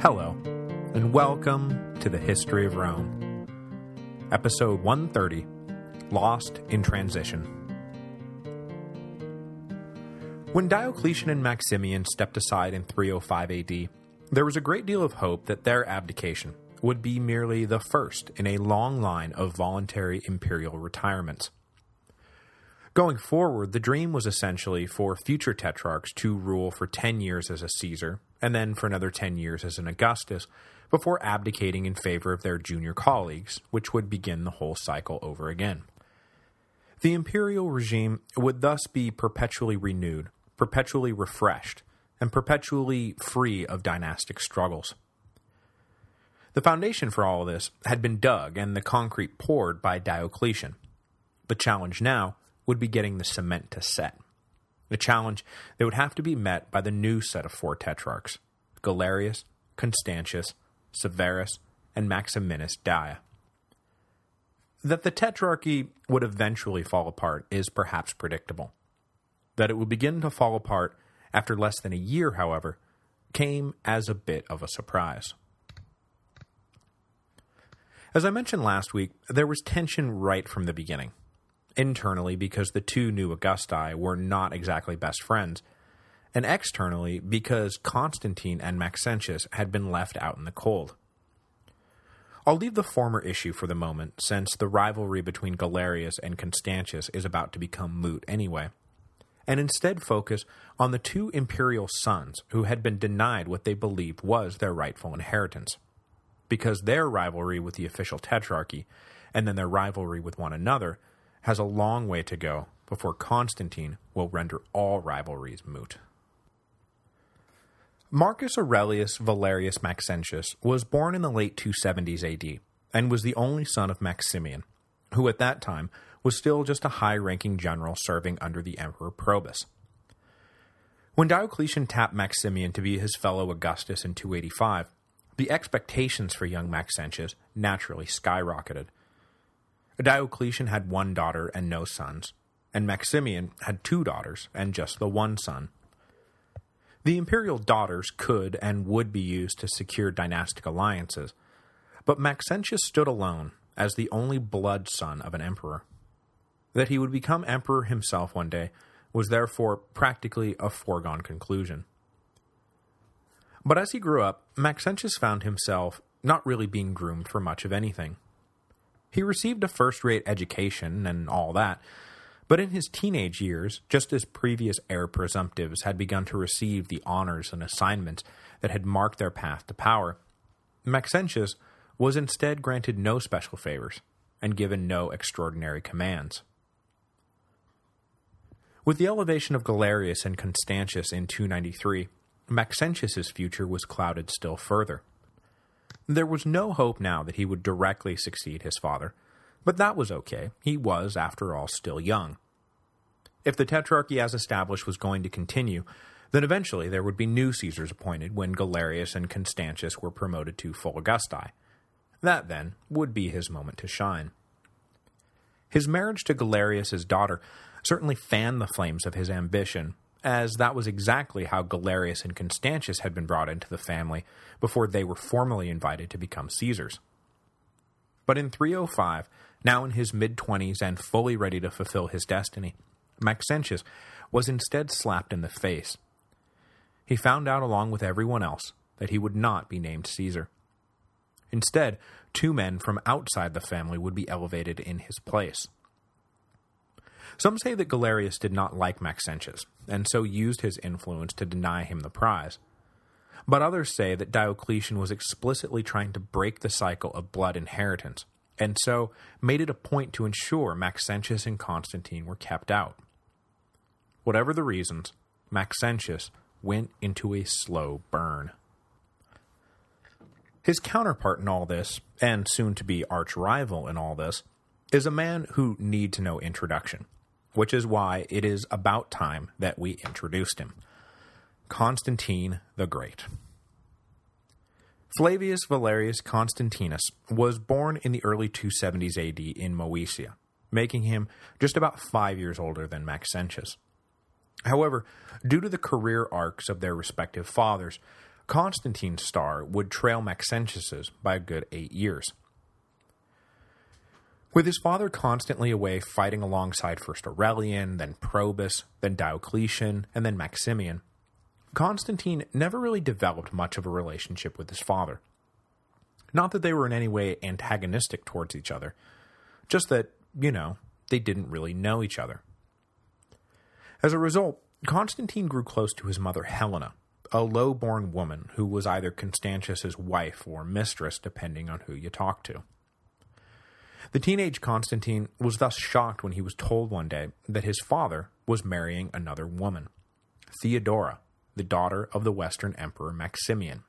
Hello, and welcome to the History of Rome. Episode 130, Lost in Transition. When Diocletian and Maximian stepped aside in 305 AD, there was a great deal of hope that their abdication would be merely the first in a long line of voluntary imperial retirements. Going forward, the dream was essentially for future tetrarchs to rule for 10 years as a Caesar, and then for another 10 years as an Augustus, before abdicating in favor of their junior colleagues, which would begin the whole cycle over again. The imperial regime would thus be perpetually renewed, perpetually refreshed, and perpetually free of dynastic struggles. The foundation for all this had been dug and the concrete poured by Diocletian. The challenge now would be getting the cement to set. A challenge that would have to be met by the new set of four tetrarchs, Galerius, Constantius, Severus, and Maximinus Daia. That the tetrarchy would eventually fall apart is perhaps predictable. That it would begin to fall apart after less than a year, however, came as a bit of a surprise. As I mentioned last week, there was tension right from the beginning internally because the two new Augusti were not exactly best friends, and externally because Constantine and Maxentius had been left out in the cold. I'll leave the former issue for the moment, since the rivalry between Galerius and Constantius is about to become moot anyway, and instead focus on the two imperial sons who had been denied what they believed was their rightful inheritance. Because their rivalry with the official tetrarchy, and then their rivalry with one another, has a long way to go before Constantine will render all rivalries moot. Marcus Aurelius Valerius Maxentius was born in the late 270s AD, and was the only son of Maximian, who at that time was still just a high-ranking general serving under the Emperor Probus. When Diocletian tapped Maximian to be his fellow Augustus in 285, the expectations for young Maxentius naturally skyrocketed, Diocletian had one daughter and no sons, and Maximian had two daughters and just the one son. The imperial daughters could and would be used to secure dynastic alliances, but Maxentius stood alone as the only blood son of an emperor. That he would become emperor himself one day was therefore practically a foregone conclusion. But as he grew up, Maxentius found himself not really being groomed for much of anything. He received a first-rate education and all that, but in his teenage years, just as previous heir presumptives had begun to receive the honors and assignments that had marked their path to power, Maxentius was instead granted no special favors and given no extraordinary commands. With the elevation of Galerius and Constantius in 293, Maxentius's future was clouded still further. There was no hope now that he would directly succeed his father, but that was okay. He was, after all, still young. If the Tetrarchy as established was going to continue, then eventually there would be new Caesars appointed when Galerius and Constantius were promoted to full Augusti. That, then, would be his moment to shine. His marriage to Galerius's daughter certainly fanned the flames of his ambition, as that was exactly how Galerius and Constantius had been brought into the family before they were formally invited to become Caesars. But in 305, now in his mid-twenties and fully ready to fulfill his destiny, Maxentius was instead slapped in the face. He found out along with everyone else that he would not be named Caesar. Instead, two men from outside the family would be elevated in his place. Some say that Galerius did not like Maxentius, and so used his influence to deny him the prize. But others say that Diocletian was explicitly trying to break the cycle of blood inheritance, and so made it a point to ensure Maxentius and Constantine were kept out. Whatever the reasons, Maxentius went into a slow burn. His counterpart in all this, and soon to be arch-rival in all this, is a man who needs no introduction which is why it is about time that we introduced him. Constantine the Great. Flavius Valerius Constantinus was born in the early 270s AD in Moesia, making him just about five years older than Maxentius. However, due to the career arcs of their respective fathers, Constantine's star would trail Maxentius's by a good eight years. With his father constantly away fighting alongside first Aurelian, then Probus, then Diocletian, and then Maximian, Constantine never really developed much of a relationship with his father. Not that they were in any way antagonistic towards each other, just that, you know, they didn't really know each other. As a result, Constantine grew close to his mother Helena, a low-born woman who was either Constantius's wife or mistress depending on who you talked to. The teenage Constantine was thus shocked when he was told one day that his father was marrying another woman, Theodora, the daughter of the Western Emperor Maximian.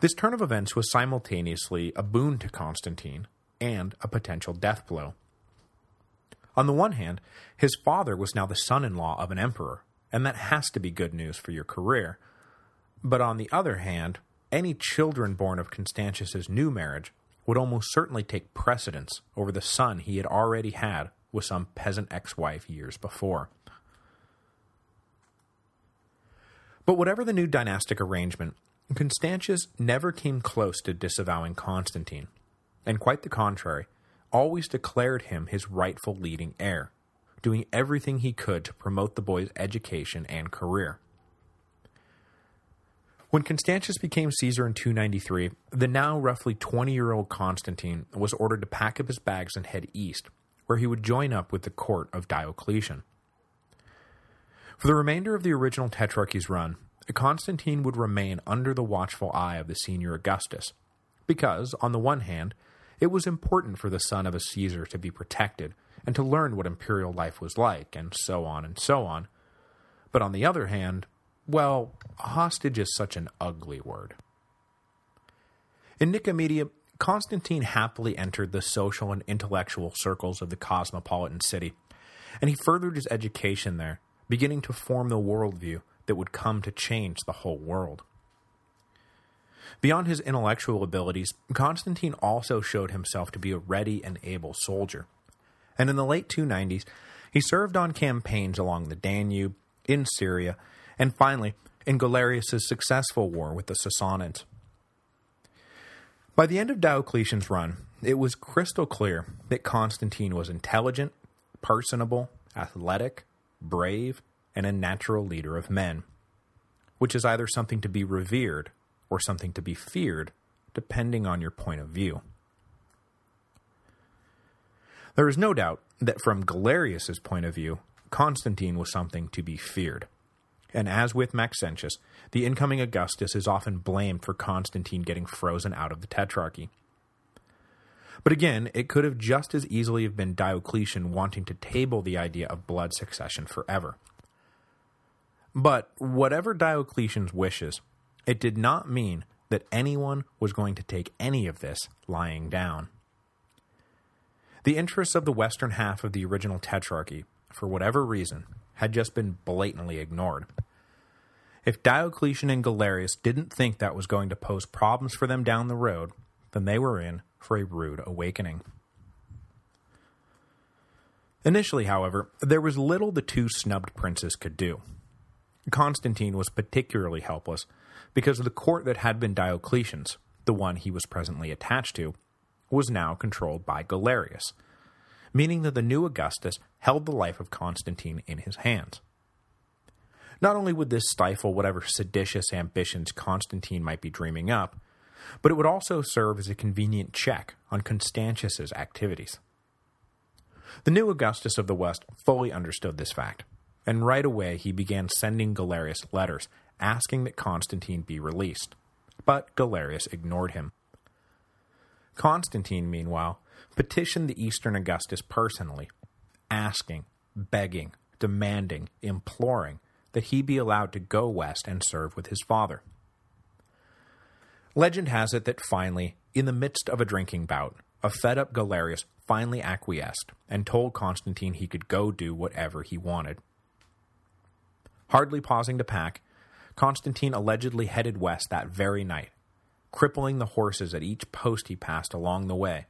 This turn of events was simultaneously a boon to Constantine and a potential death blow. On the one hand, his father was now the son-in-law of an emperor, and that has to be good news for your career. But on the other hand, any children born of Constantius's new marriage would almost certainly take precedence over the son he had already had with some peasant ex-wife years before. But whatever the new dynastic arrangement, Constantius never came close to disavowing Constantine, and quite the contrary, always declared him his rightful leading heir, doing everything he could to promote the boy's education and career. When Constantius became Caesar in 293, the now roughly 20-year-old Constantine was ordered to pack up his bags and head east, where he would join up with the court of Diocletian. For the remainder of the original Tetrarchy's run, Constantine would remain under the watchful eye of the senior Augustus, because, on the one hand, it was important for the son of a Caesar to be protected and to learn what imperial life was like, and so on and so on, but on the other hand, well, hostage is such an ugly word. In Nicomedia, Constantine happily entered the social and intellectual circles of the cosmopolitan city, and he furthered his education there, beginning to form the worldview that would come to change the whole world. Beyond his intellectual abilities, Constantine also showed himself to be a ready and able soldier, and in the late 290s, he served on campaigns along the Danube, in Syria, and finally, in Galerius' successful war with the Sassanids. By the end of Diocletian's run, it was crystal clear that Constantine was intelligent, personable, athletic, brave, and a natural leader of men, which is either something to be revered or something to be feared, depending on your point of view. There is no doubt that from Galerius's point of view, Constantine was something to be feared and as with Maxentius, the incoming Augustus is often blamed for Constantine getting frozen out of the Tetrarchy. But again, it could have just as easily have been Diocletian wanting to table the idea of blood succession forever. But whatever Diocletian's wishes, it did not mean that anyone was going to take any of this lying down. The interests of the western half of the original Tetrarchy, for whatever reason, had just been blatantly ignored. If Diocletian and Galerius didn't think that was going to pose problems for them down the road, then they were in for a rude awakening. Initially, however, there was little the two snubbed princes could do. Constantine was particularly helpless because the court that had been Diocletian's, the one he was presently attached to, was now controlled by Galerius, meaning that the new Augustus held the life of Constantine in his hands. Not only would this stifle whatever seditious ambitions Constantine might be dreaming up, but it would also serve as a convenient check on Constantius's activities. The new Augustus of the West fully understood this fact, and right away he began sending Galerius letters asking that Constantine be released, but Galerius ignored him. Constantine, meanwhile, petitioned the Eastern Augustus personally, asking, begging, demanding, imploring that he be allowed to go west and serve with his father. Legend has it that finally, in the midst of a drinking bout, a fed-up Galerius finally acquiesced and told Constantine he could go do whatever he wanted. Hardly pausing to pack, Constantine allegedly headed west that very night, crippling the horses at each post he passed along the way,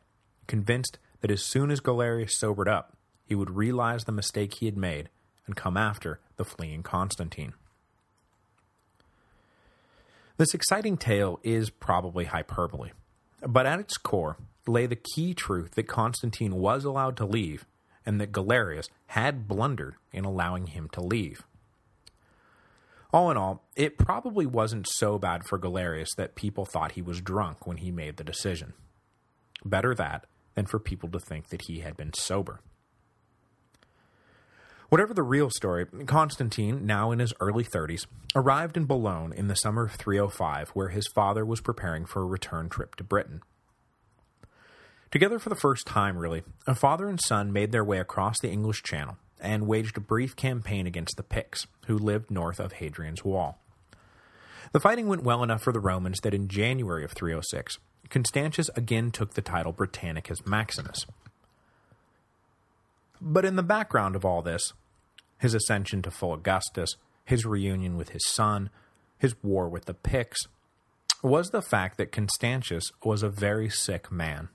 convinced that as soon as Galerius sobered up, he would realize the mistake he had made and come after the fleeing Constantine. This exciting tale is probably hyperbole, but at its core lay the key truth that Constantine was allowed to leave and that Galerius had blundered in allowing him to leave. All in all, it probably wasn't so bad for Galerius that people thought he was drunk when he made the decision. Better that than for people to think that he had been sober. Whatever the real story, Constantine, now in his early 30s, arrived in Boulogne in the summer of 305 where his father was preparing for a return trip to Britain. Together for the first time, really, a father and son made their way across the English Channel and waged a brief campaign against the Picts, who lived north of Hadrian's Wall. The fighting went well enough for the Romans that in January of 306, Constantius again took the title Britannicus Maximus, but in the background of all this, his ascension to full Augustus, his reunion with his son, his war with the Picts, was the fact that Constantius was a very sick man.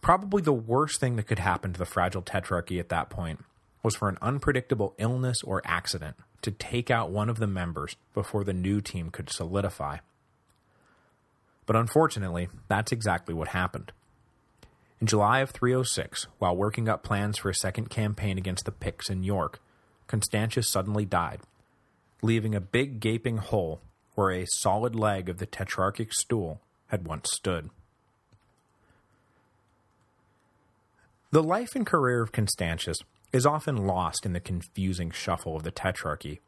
Probably the worst thing that could happen to the fragile tetrarchy at that point was for an unpredictable illness or accident to take out one of the members before the new team could solidify. But unfortunately, that's exactly what happened. In July of 306, while working up plans for a second campaign against the Picts in York, Constantius suddenly died, leaving a big gaping hole where a solid leg of the tetrarchic stool had once stood. The life and career of Constantius is often lost in the confusing shuffle of the Tetrarchy,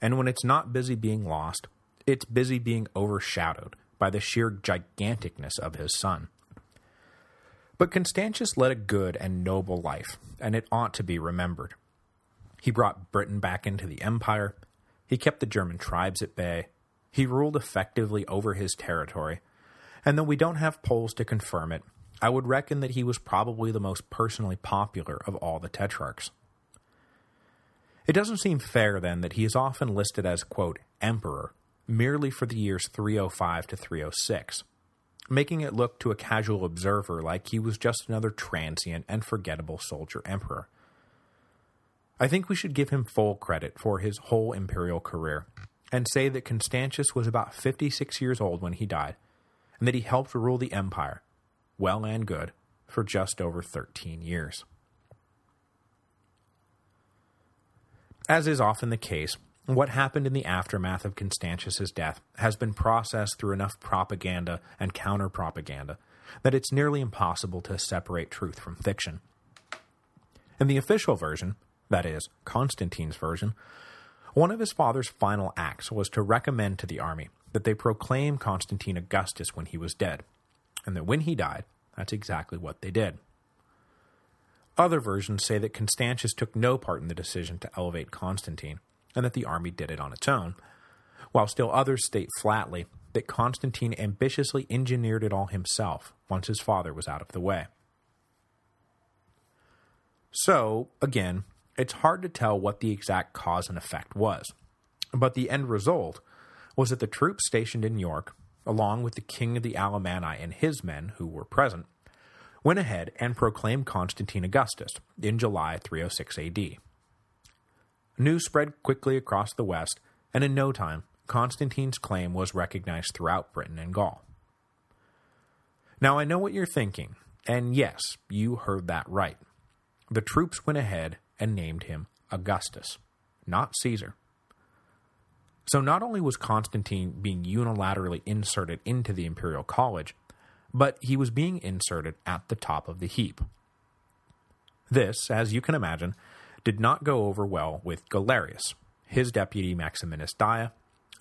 and when it's not busy being lost, it's busy being overshadowed by the sheer giganticness of his son. But Constantius led a good and noble life, and it ought to be remembered. He brought Britain back into the empire, he kept the German tribes at bay, he ruled effectively over his territory, and though we don't have polls to confirm it, I would reckon that he was probably the most personally popular of all the tetrarchs. It doesn't seem fair, then, that he is often listed as, quote, emperor, merely for the years 305 to 306, making it look to a casual observer like he was just another transient and forgettable soldier emperor. I think we should give him full credit for his whole imperial career, and say that Constantius was about 56 years old when he died, and that he helped rule the empire, well and good, for just over 13 years. As is often the case, what happened in the aftermath of Constantius's death has been processed through enough propaganda and counter-propaganda that it's nearly impossible to separate truth from fiction. In the official version, that is, Constantine's version, one of his father's final acts was to recommend to the army that they proclaim Constantine Augustus when he was dead, and that when he died, that's exactly what they did. Other versions say that Constantius took no part in the decision to elevate Constantine, and that the army did it on its own, while still others state flatly that Constantine ambitiously engineered it all himself once his father was out of the way. So, again, it's hard to tell what the exact cause and effect was, but the end result was that the troops stationed in York, along with the king of the Alemanni and his men who were present, went ahead and proclaimed Constantine Augustus in July 306 AD. News spread quickly across the west, and in no time, Constantine's claim was recognized throughout Britain and Gaul. Now I know what you're thinking, and yes, you heard that right. The troops went ahead and named him Augustus, not Caesar. So not only was Constantine being unilaterally inserted into the imperial college, but he was being inserted at the top of the heap. This, as you can imagine, did not go over well with Galerius, his deputy Maximinus Daia,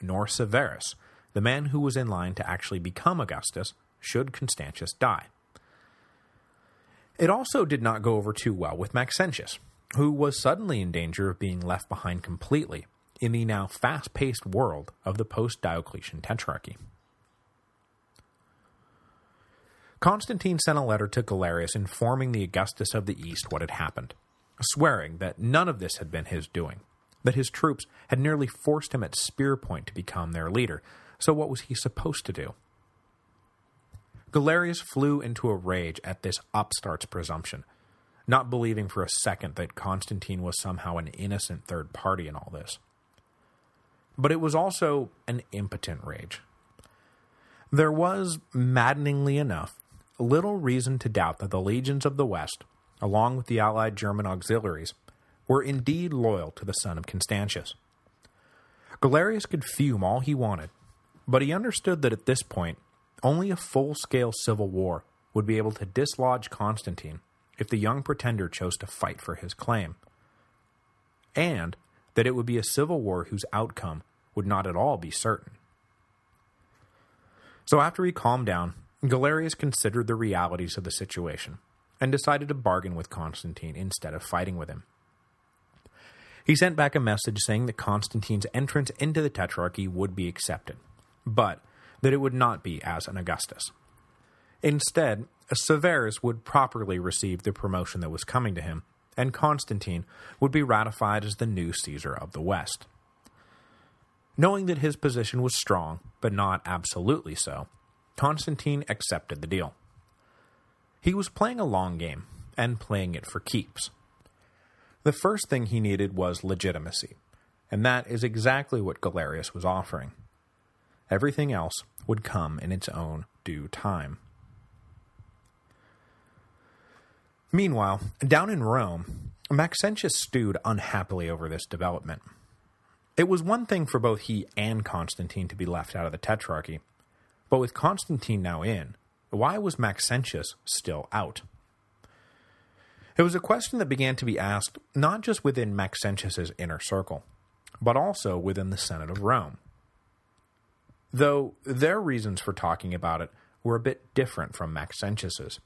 nor Severus, the man who was in line to actually become Augustus should Constantius die. It also did not go over too well with Maxentius, who was suddenly in danger of being left behind completely in the now fast-paced world of the post-Diocletian Tetrarchy. Constantine sent a letter to Galerius informing the Augustus of the East what had happened swearing that none of this had been his doing, that his troops had nearly forced him at spear point to become their leader, so what was he supposed to do? Galerius flew into a rage at this upstart's presumption, not believing for a second that Constantine was somehow an innocent third party in all this. but it was also an impotent rage. There was, maddeningly enough, little reason to doubt that the legions of the West, along with the allied German auxiliaries, were indeed loyal to the son of Constantius. Galerius could fume all he wanted, but he understood that at this point, only a full-scale civil war would be able to dislodge Constantine if the young pretender chose to fight for his claim, and that it would be a civil war whose outcome would not at all be certain. So after he calmed down, Galerius considered the realities of the situation, and decided to bargain with Constantine instead of fighting with him. He sent back a message saying that Constantine's entrance into the Tetrarchy would be accepted, but that it would not be as an Augustus. Instead, Severus would properly receive the promotion that was coming to him, and Constantine would be ratified as the new Caesar of the West. Knowing that his position was strong, but not absolutely so, Constantine accepted the deal. He was playing a long game, and playing it for keeps. The first thing he needed was legitimacy, and that is exactly what Galerius was offering. Everything else would come in its own due time. Meanwhile, down in Rome, Maxentius stewed unhappily over this development. It was one thing for both he and Constantine to be left out of the Tetrarchy, but with Constantine now in, why was Maxentius still out? It was a question that began to be asked not just within Maxentius's inner circle, but also within the Senate of Rome. Though their reasons for talking about it were a bit different from Maxentius's.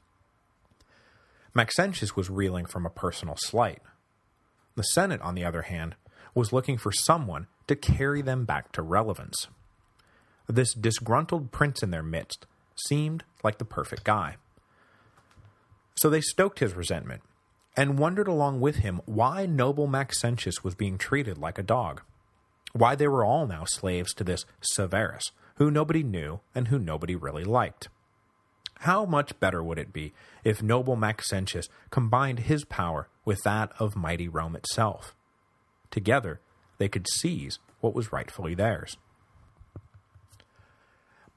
Maxentius was reeling from a personal slight. The Senate, on the other hand, was looking for someone to carry them back to relevance. This disgruntled prince in their midst seemed like the perfect guy. So they stoked his resentment, and wondered along with him why noble Maxentius was being treated like a dog, why they were all now slaves to this Severus, who nobody knew and who nobody really liked. How much better would it be if noble Maxentius combined his power with that of mighty Rome itself? Together, they could seize what was rightfully theirs.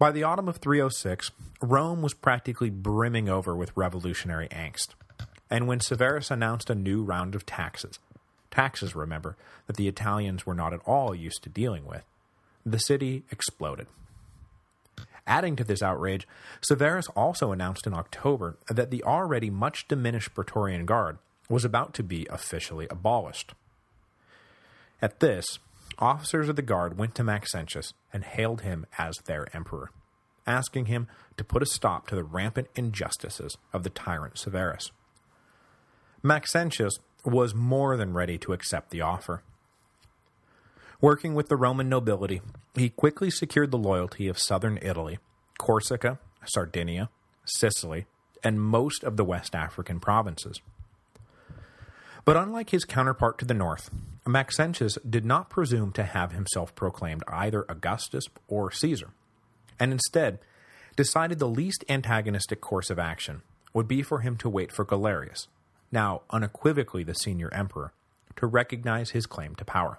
By the autumn of 306, Rome was practically brimming over with revolutionary angst. And when Severus announced a new round of taxes, taxes, remember, that the Italians were not at all used to dealing with, the city exploded. Adding to this outrage, Severus also announced in October that the already much diminished Praetorian Guard was about to be officially abolished. At this, officers of the Guard went to Maxentius and hailed him as their emperor, asking him to put a stop to the rampant injustices of the tyrant Severus. Maxentius was more than ready to accept the offer. Working with the Roman nobility, he quickly secured the loyalty of southern Italy, Corsica, Sardinia, Sicily, and most of the West African provinces. But unlike his counterpart to the north, Maxentius did not presume to have himself proclaimed either Augustus or Caesar, and instead decided the least antagonistic course of action would be for him to wait for Galerius, now unequivocally the senior emperor, to recognize his claim to power.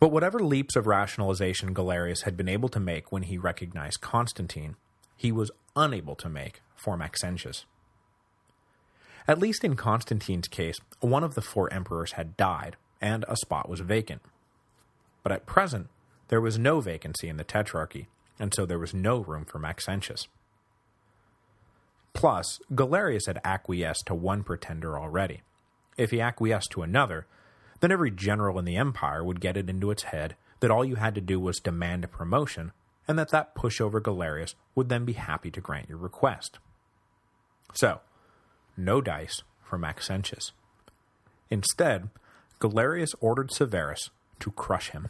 But whatever leaps of rationalization Galerius had been able to make when he recognized Constantine, he was unable to make for Maxentius. At least in Constantine's case, one of the four emperors had died, and a spot was vacant. But at present, there was no vacancy in the Tetrarchy, and so there was no room for Maxentius. Plus, Galerius had acquiesced to one pretender already. If he acquiesced to another, then every general in the empire would get it into its head that all you had to do was demand a promotion, and that that pushover Galerius would then be happy to grant your request. So, no dice for Maxentius. Instead, Galerius ordered Severus to crush him.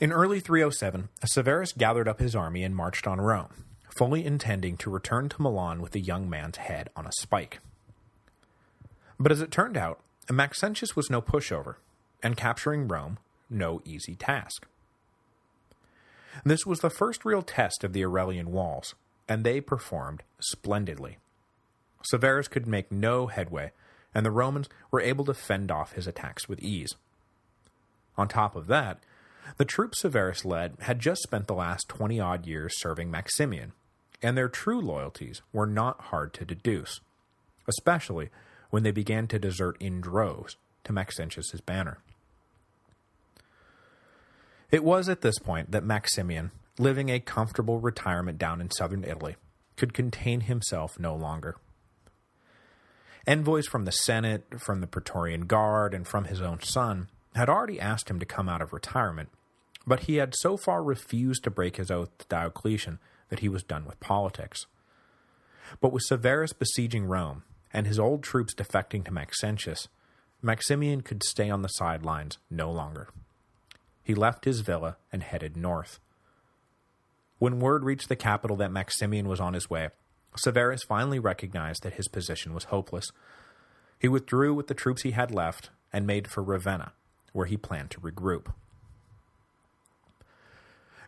In early 307, Severus gathered up his army and marched on Rome, fully intending to return to Milan with the young man's head on a spike. But as it turned out, Maxentius was no pushover, and capturing Rome no easy task. This was the first real test of the Aurelian walls, and they performed splendidly. Severus could make no headway, and the Romans were able to fend off his attacks with ease. On top of that, the troops Severus led had just spent the last 20-odd years serving Maximian, and their true loyalties were not hard to deduce, especially when they began to desert in droves to Maxentius's banner. It was at this point that Maximian, living a comfortable retirement down in southern Italy, could contain himself no longer. Envoys from the Senate, from the Praetorian Guard, and from his own son had already asked him to come out of retirement, but he had so far refused to break his oath to Diocletian that he was done with politics. But with Severus besieging Rome, and his old troops defecting to Maxentius, Maximian could stay on the sidelines no longer. He left his villa and headed north. When word reached the capital that Maximian was on his way, Severus finally recognized that his position was hopeless. He withdrew with the troops he had left and made for Ravenna, where he planned to regroup.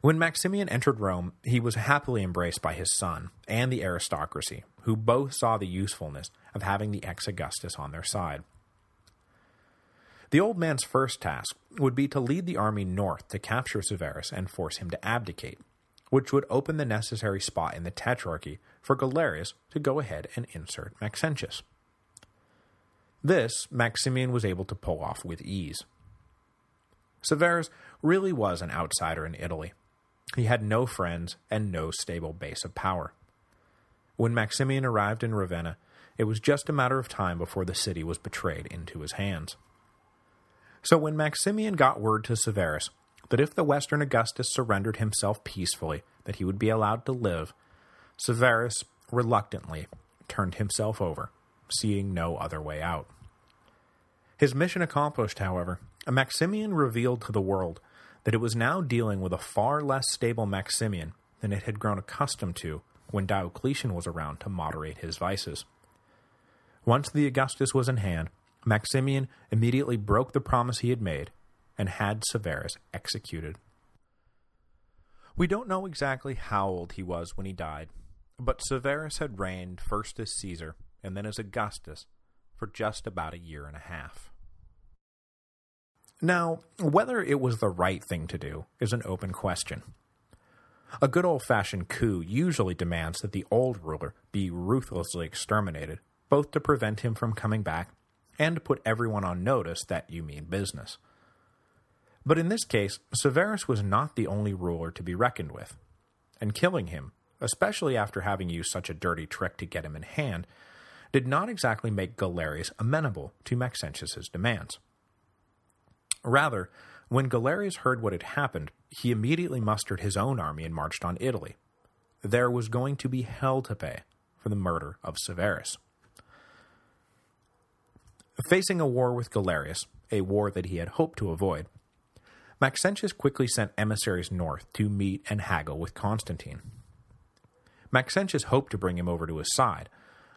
When Maximian entered Rome, he was happily embraced by his son and the aristocracy, who both saw the usefulness of having the ex-Augustus on their side. The old man's first task would be to lead the army north to capture Severus and force him to abdicate, which would open the necessary spot in the Tetrarchy for Galerius to go ahead and insert Maxentius. This, Maximian was able to pull off with ease. Severus really was an outsider in Italy. He had no friends and no stable base of power. When Maximian arrived in Ravenna, it was just a matter of time before the city was betrayed into his hands. So when Maximian got word to Severus that if the Western Augustus surrendered himself peacefully, that he would be allowed to live, Severus reluctantly turned himself over, seeing no other way out. His mission accomplished, however, Maximian revealed to the world that it was now dealing with a far less stable Maximian than it had grown accustomed to when Diocletian was around to moderate his vices. Once the Augustus was in hand, Maximian immediately broke the promise he had made and had Severus executed. We don't know exactly how old he was when he died, but Severus had reigned first as Caesar and then as Augustus for just about a year and a half. Now, whether it was the right thing to do is an open question. A good old-fashioned coup usually demands that the old ruler be ruthlessly exterminated, both to prevent him from coming back and to put everyone on notice that you mean business. But in this case, Severus was not the only ruler to be reckoned with, and killing him, especially after having used such a dirty trick to get him in hand, did not exactly make Galerius amenable to Maxentius's demands. Rather, when Galerius heard what had happened, he immediately mustered his own army and marched on Italy. There was going to be hell to pay for the murder of Severus. Facing a war with Galerius, a war that he had hoped to avoid, Maxentius quickly sent emissaries north to meet and haggle with Constantine. Maxentius hoped to bring him over to his side,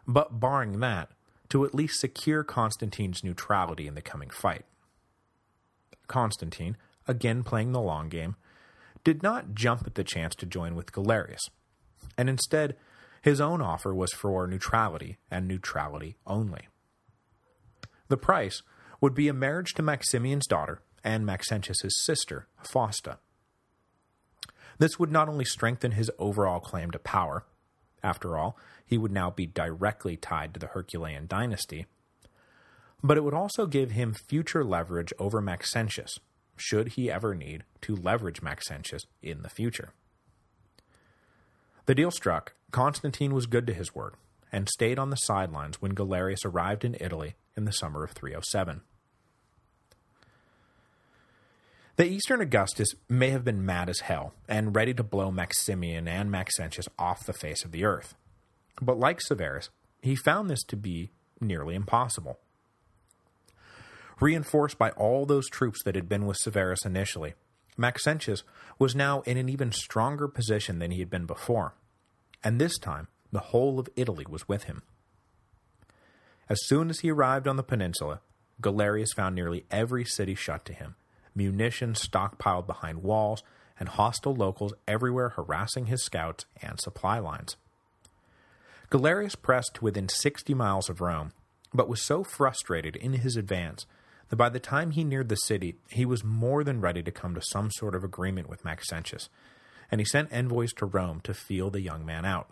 but barring that, to at least secure Constantine's neutrality in the coming fight. Constantine, again playing the long game, did not jump at the chance to join with Galerius, and instead, his own offer was for neutrality and neutrality only. The price would be a marriage to Maximian's daughter and Maxentius's sister, Fausta. This would not only strengthen his overall claim to power, after all, he would now be directly tied to the Herculean dynasty, but it would also give him future leverage over Maxentius, should he ever need to leverage Maxentius in the future. The deal struck, Constantine was good to his word, and stayed on the sidelines when Galerius arrived in Italy in the summer of 307. The Eastern Augustus may have been mad as hell, and ready to blow Maximian and Maxentius off the face of the earth. But like Severus, he found this to be nearly impossible. Reinforced by all those troops that had been with Severus initially, Maxentius was now in an even stronger position than he had been before, and this time the whole of Italy was with him. As soon as he arrived on the peninsula, Galerius found nearly every city shut to him, munitions stockpiled behind walls, and hostile locals everywhere harassing his scouts and supply lines. Galerius pressed to within 60 miles of Rome, but was so frustrated in his advance that by the time he neared the city, he was more than ready to come to some sort of agreement with Maxentius, and he sent envoys to Rome to feel the young man out.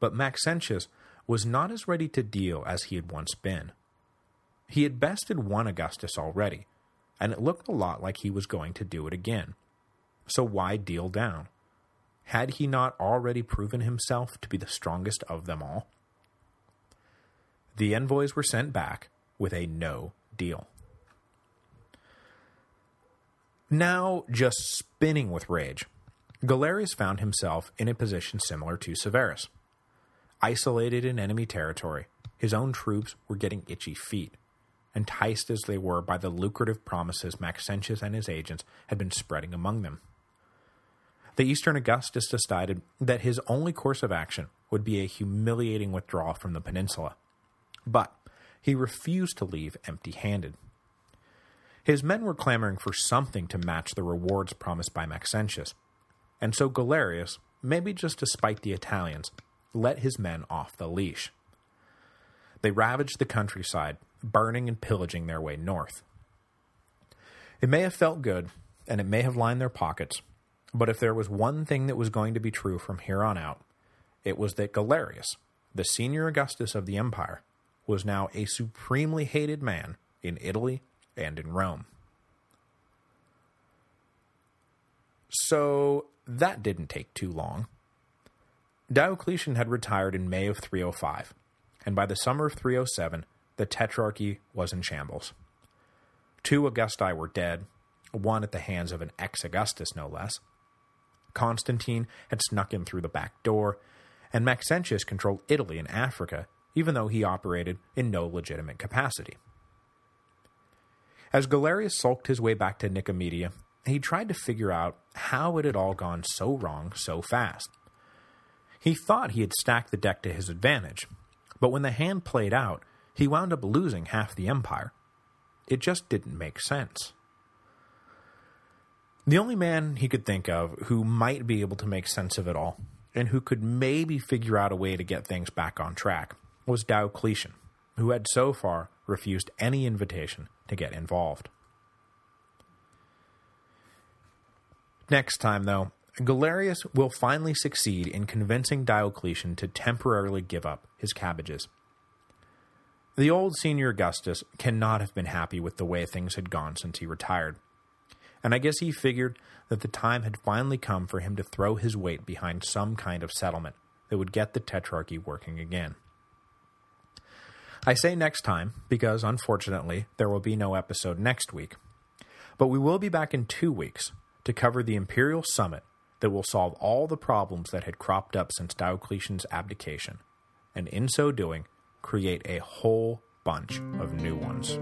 But Maxentius was not as ready to deal as he had once been. He had bested one Augustus already, and it looked a lot like he was going to do it again. So why deal down? Had he not already proven himself to be the strongest of them all? The envoys were sent back with a no deal. Now just spinning with rage, Galerius found himself in a position similar to Severus. Isolated in enemy territory, his own troops were getting itchy feet, enticed as they were by the lucrative promises Maxentius and his agents had been spreading among them. The Eastern Augustus decided that his only course of action would be a humiliating withdrawal from the peninsula, but he refused to leave empty-handed. His men were clamoring for something to match the rewards promised by Maxentius, and so Galerius, maybe just to spite the Italians, let his men off the leash. They ravaged the countryside, burning and pillaging their way north. It may have felt good, and it may have lined their pockets, but if there was one thing that was going to be true from here on out, it was that Galerius, the senior Augustus of the empire, was now a supremely hated man in Italy and in Rome. So that didn't take too long. Diocletian had retired in May of 305, and by the summer of 307, the Tetrarchy was in shambles. Two Augusti were dead, one at the hands of an ex-Augustus no less. Constantine had snuck in through the back door, and Maxentius controlled Italy and Africa, even though he operated in no legitimate capacity. As Galerius sulked his way back to Nicomedia, he tried to figure out how it had all gone so wrong so fast. He thought he had stacked the deck to his advantage, but when the hand played out, he wound up losing half the empire. It just didn't make sense. The only man he could think of who might be able to make sense of it all, and who could maybe figure out a way to get things back on track, was Diocletian, who had so far refused any invitation to get involved. Next time, though, Galerius will finally succeed in convincing Diocletian to temporarily give up his cabbages. The old senior Augustus cannot have been happy with the way things had gone since he retired, and I guess he figured that the time had finally come for him to throw his weight behind some kind of settlement that would get the Tetrarchy working again. I say next time because, unfortunately, there will be no episode next week, but we will be back in two weeks to cover the Imperial Summit that will solve all the problems that had cropped up since Diocletian's abdication, and in so doing, create a whole bunch of new ones.